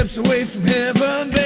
steps away from heaven,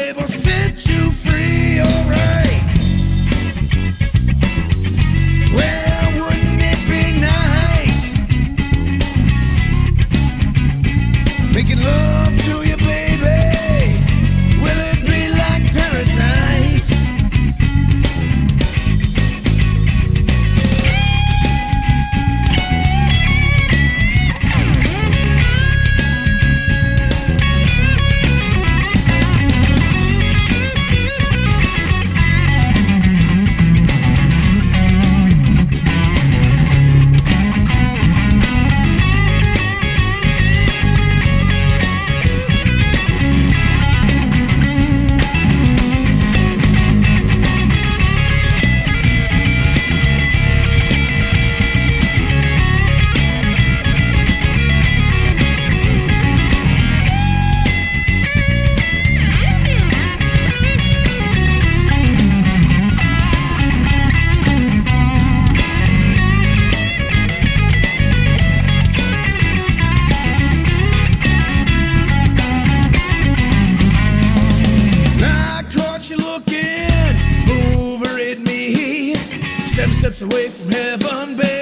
away from heaven, babe.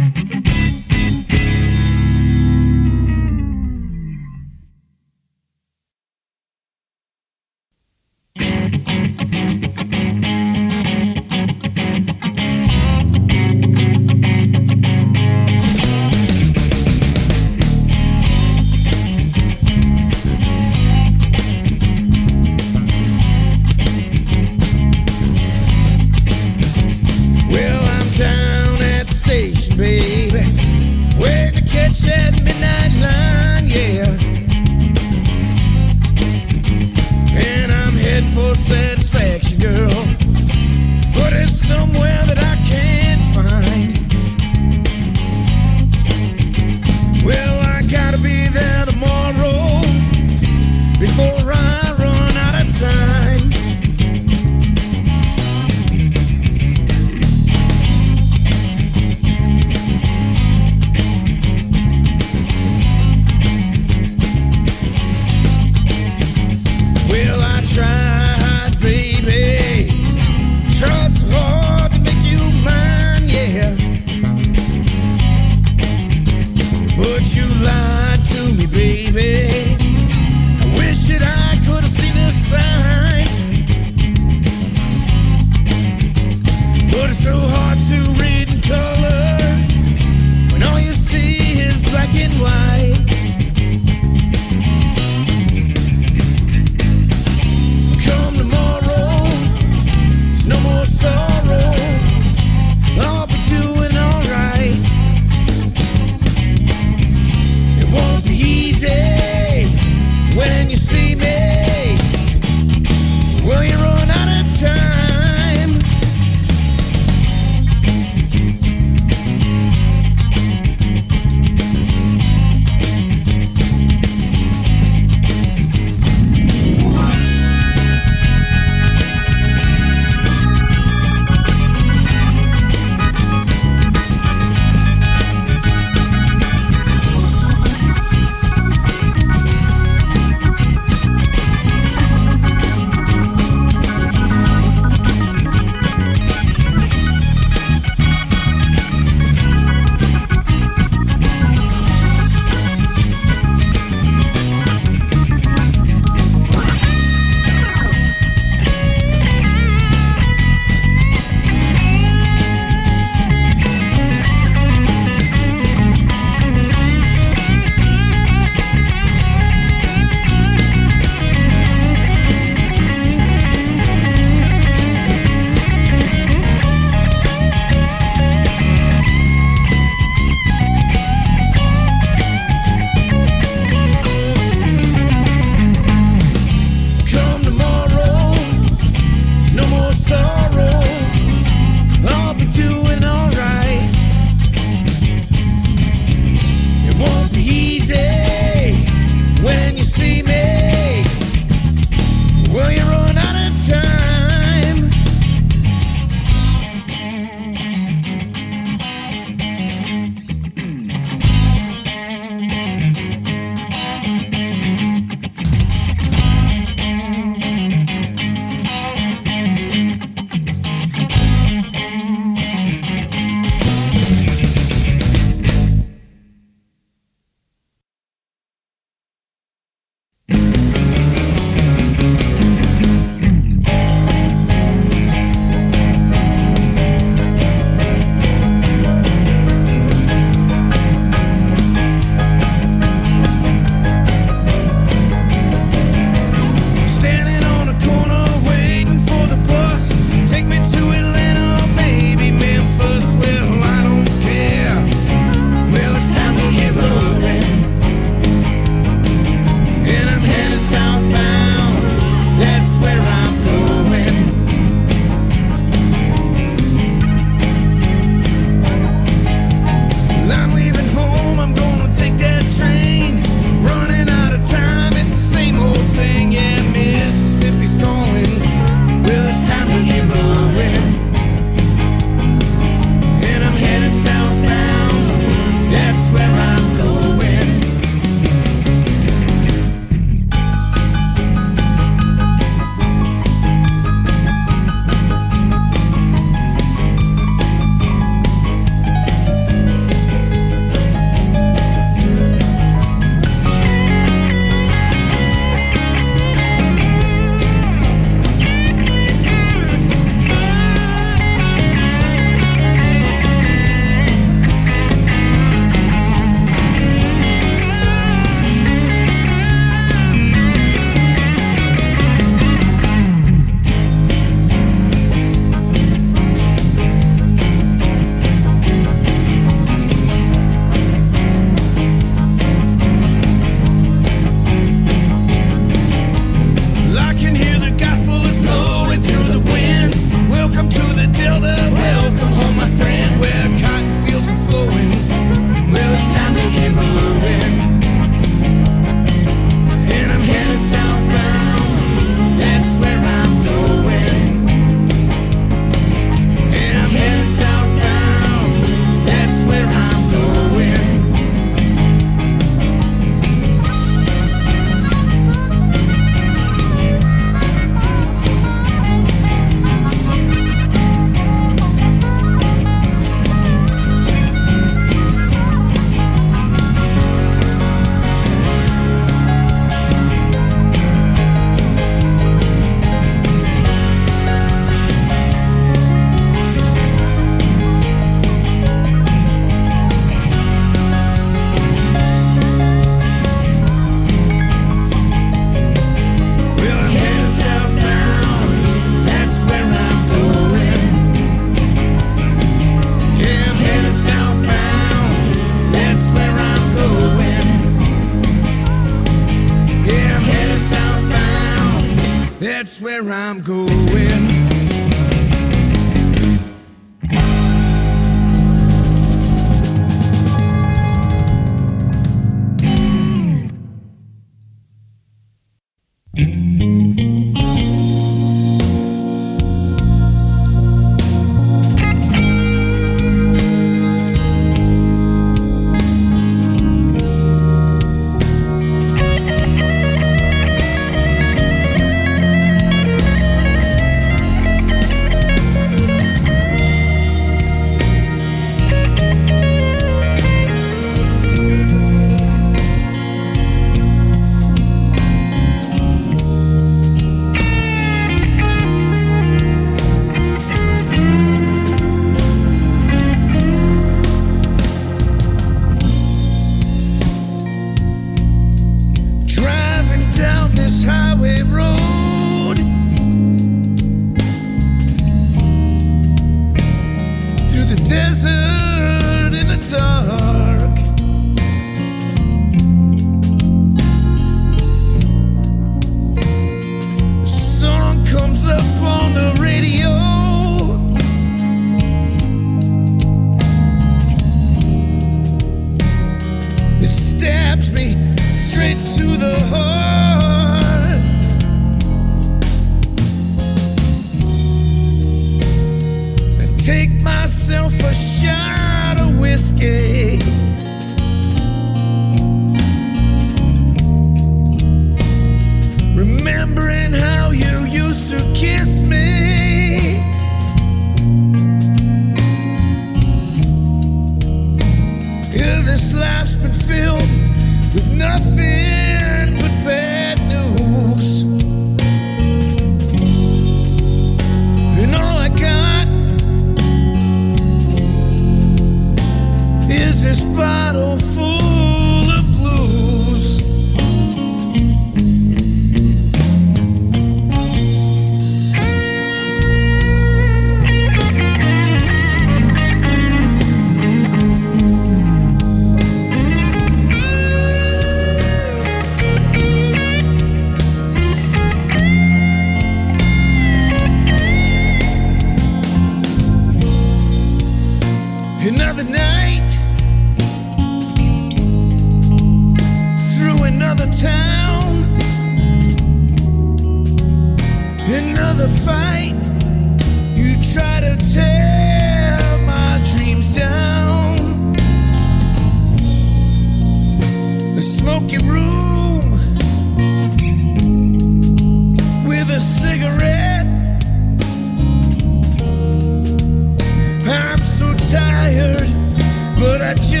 I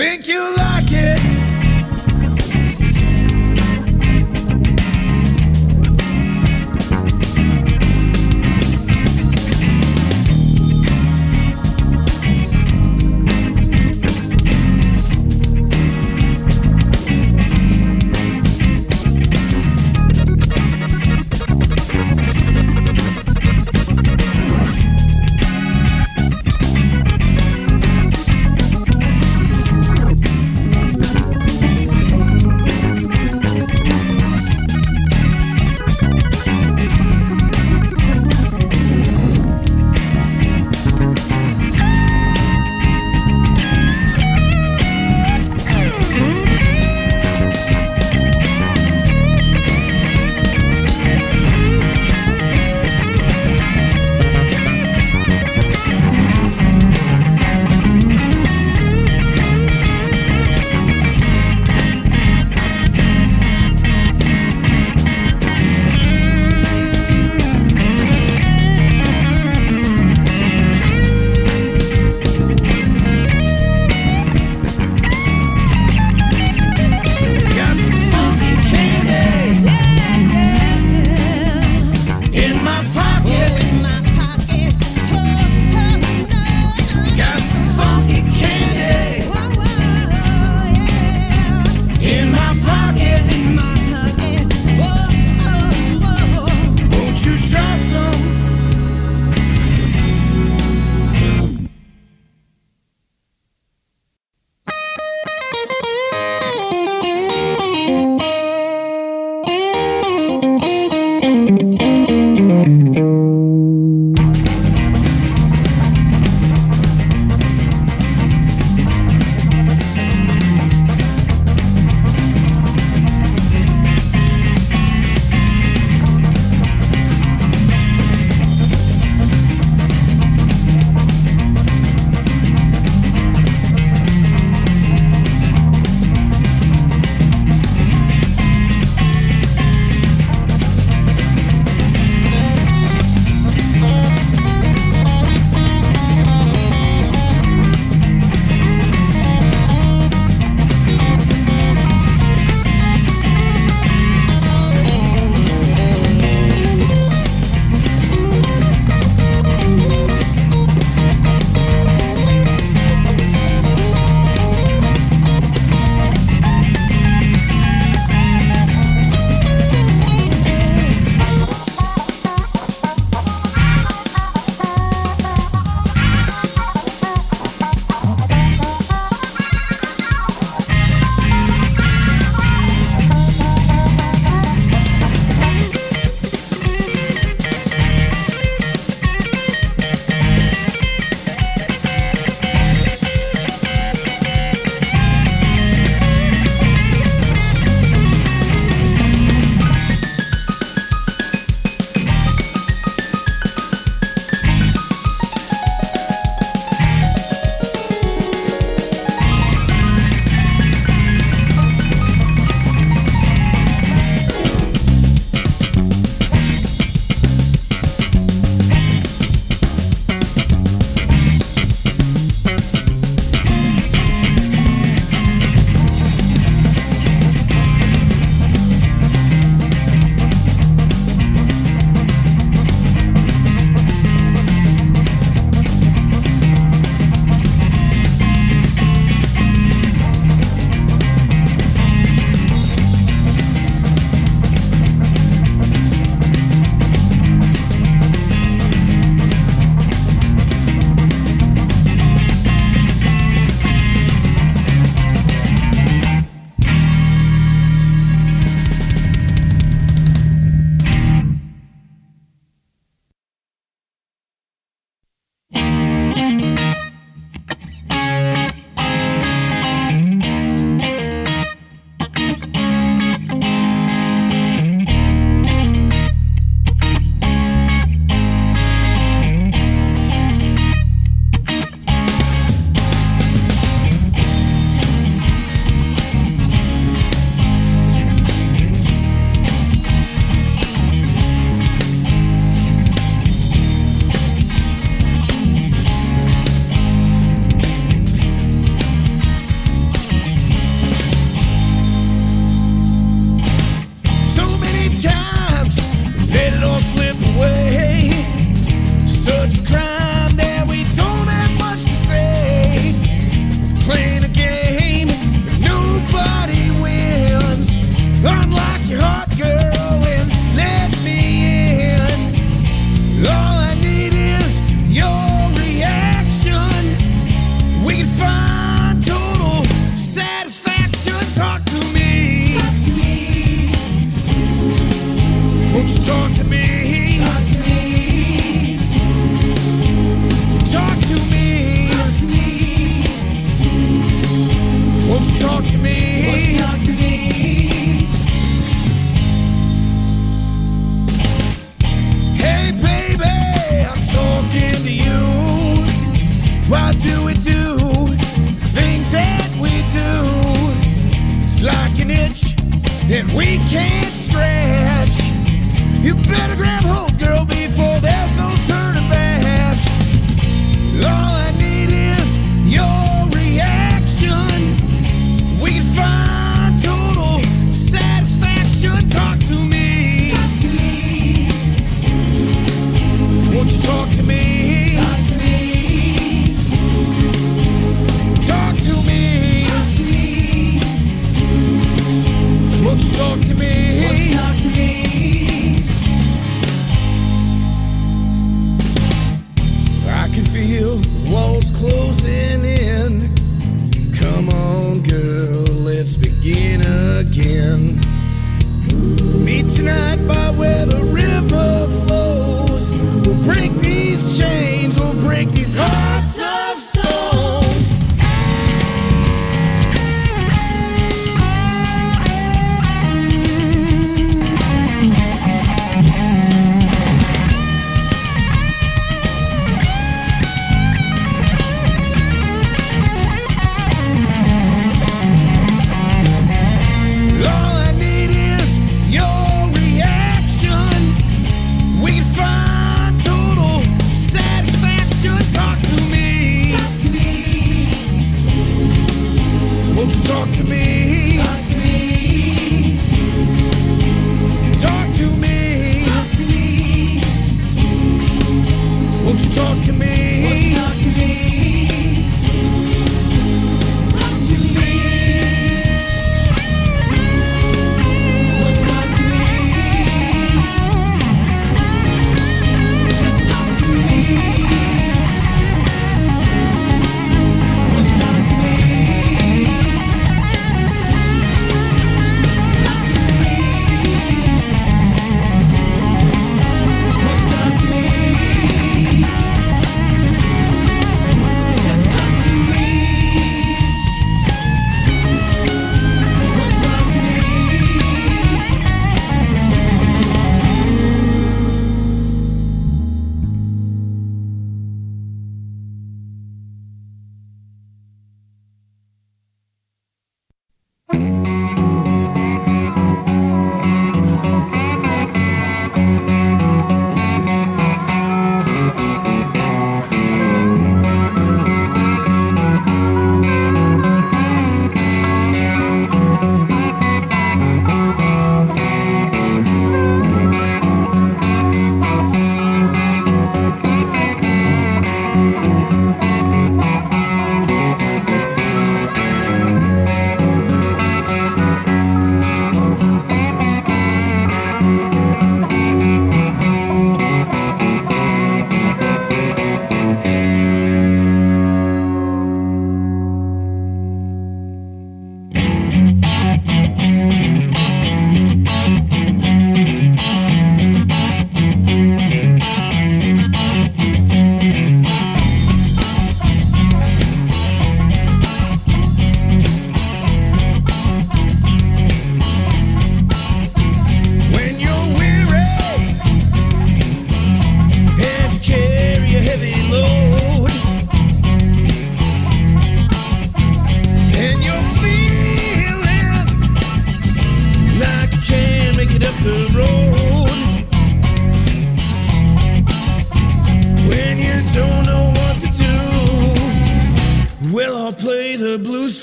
Think you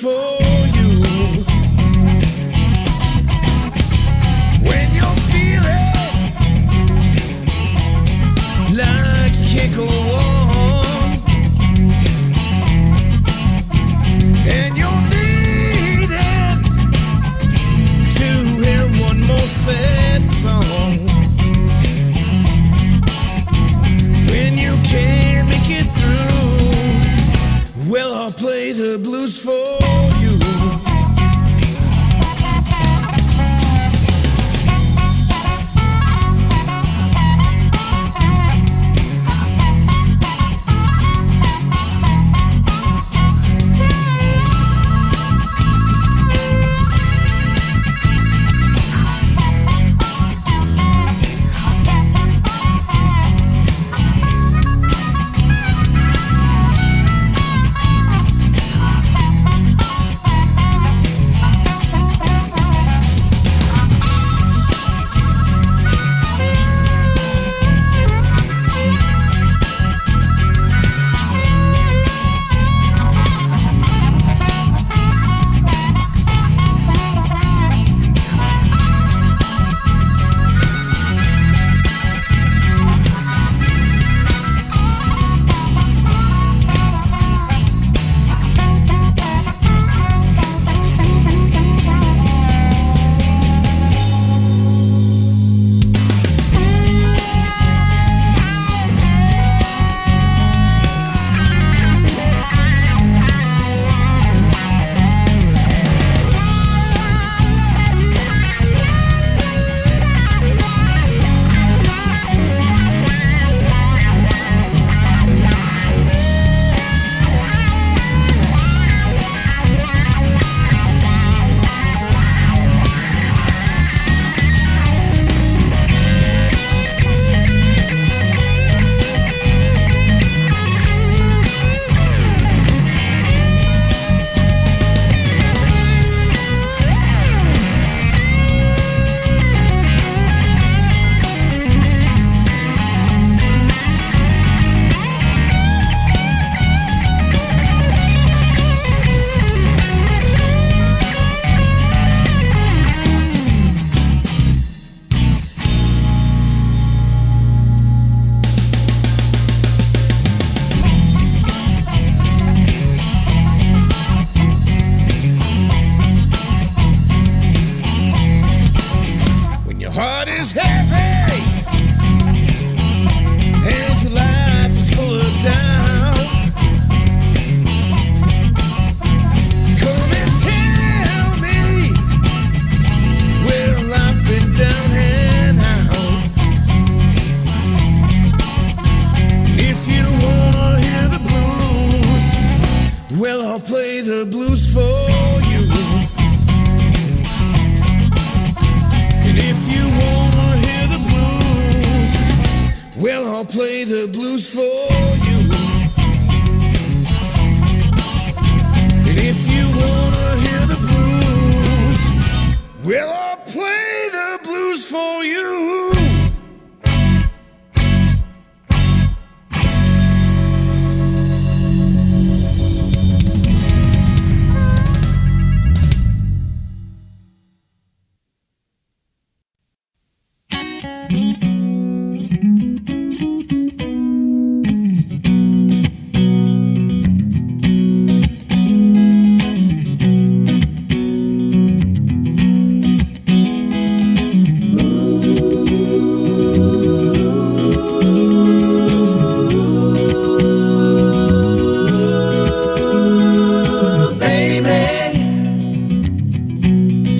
for What is heavy.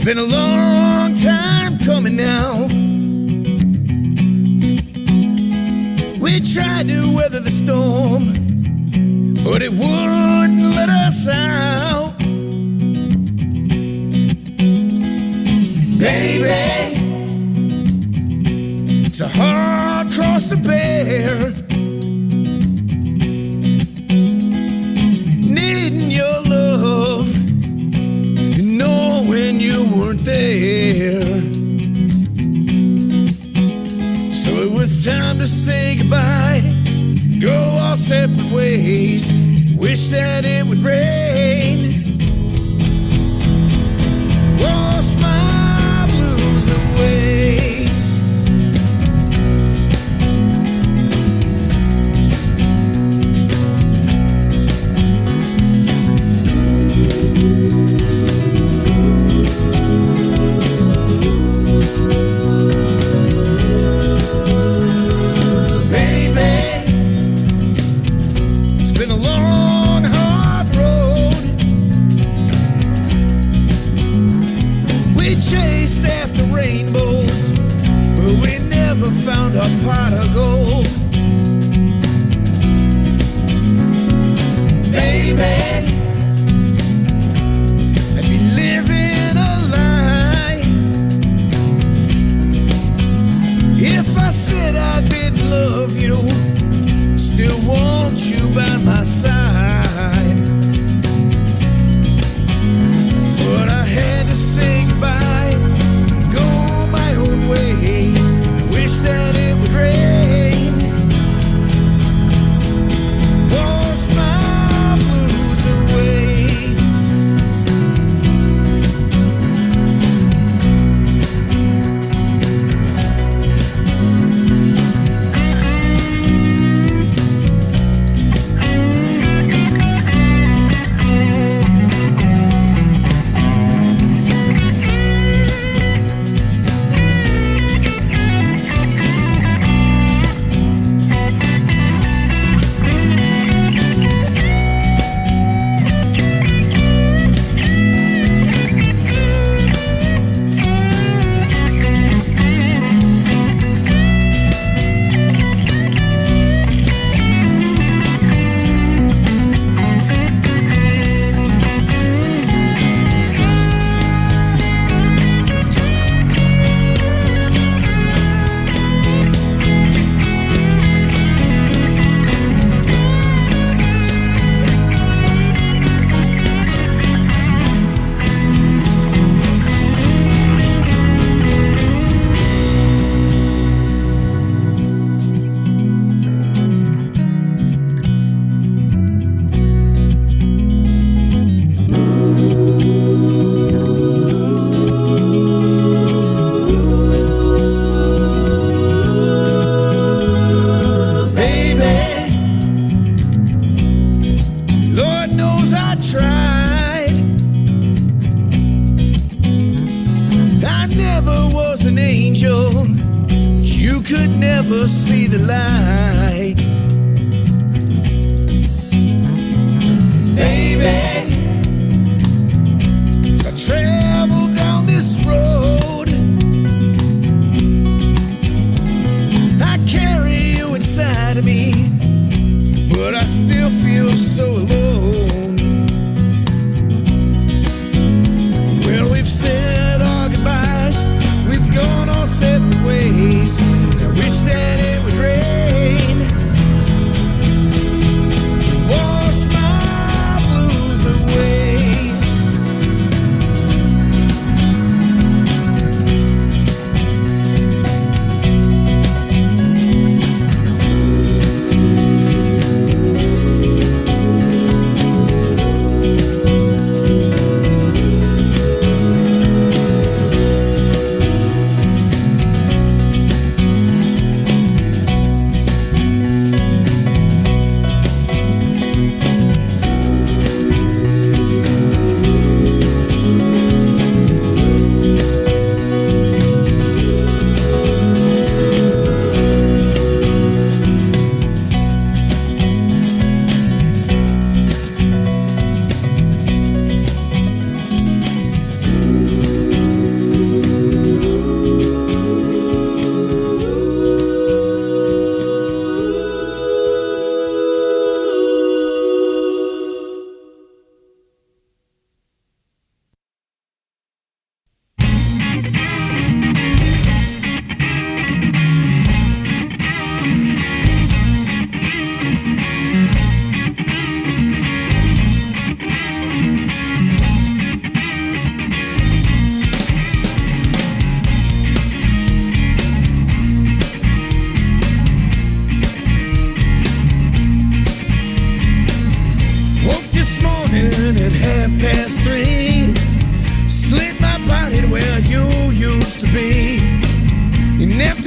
Been a long time coming now. We tried to weather the storm, but it wouldn't let us out. Baby, it's a hard cross to bear. days. Wish that it would rain. baby.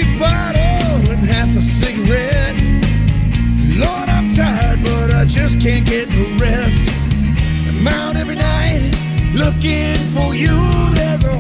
empty bottle and half a cigarette. Lord, I'm tired, but I just can't get no rest. I'm out every night looking for you. There's a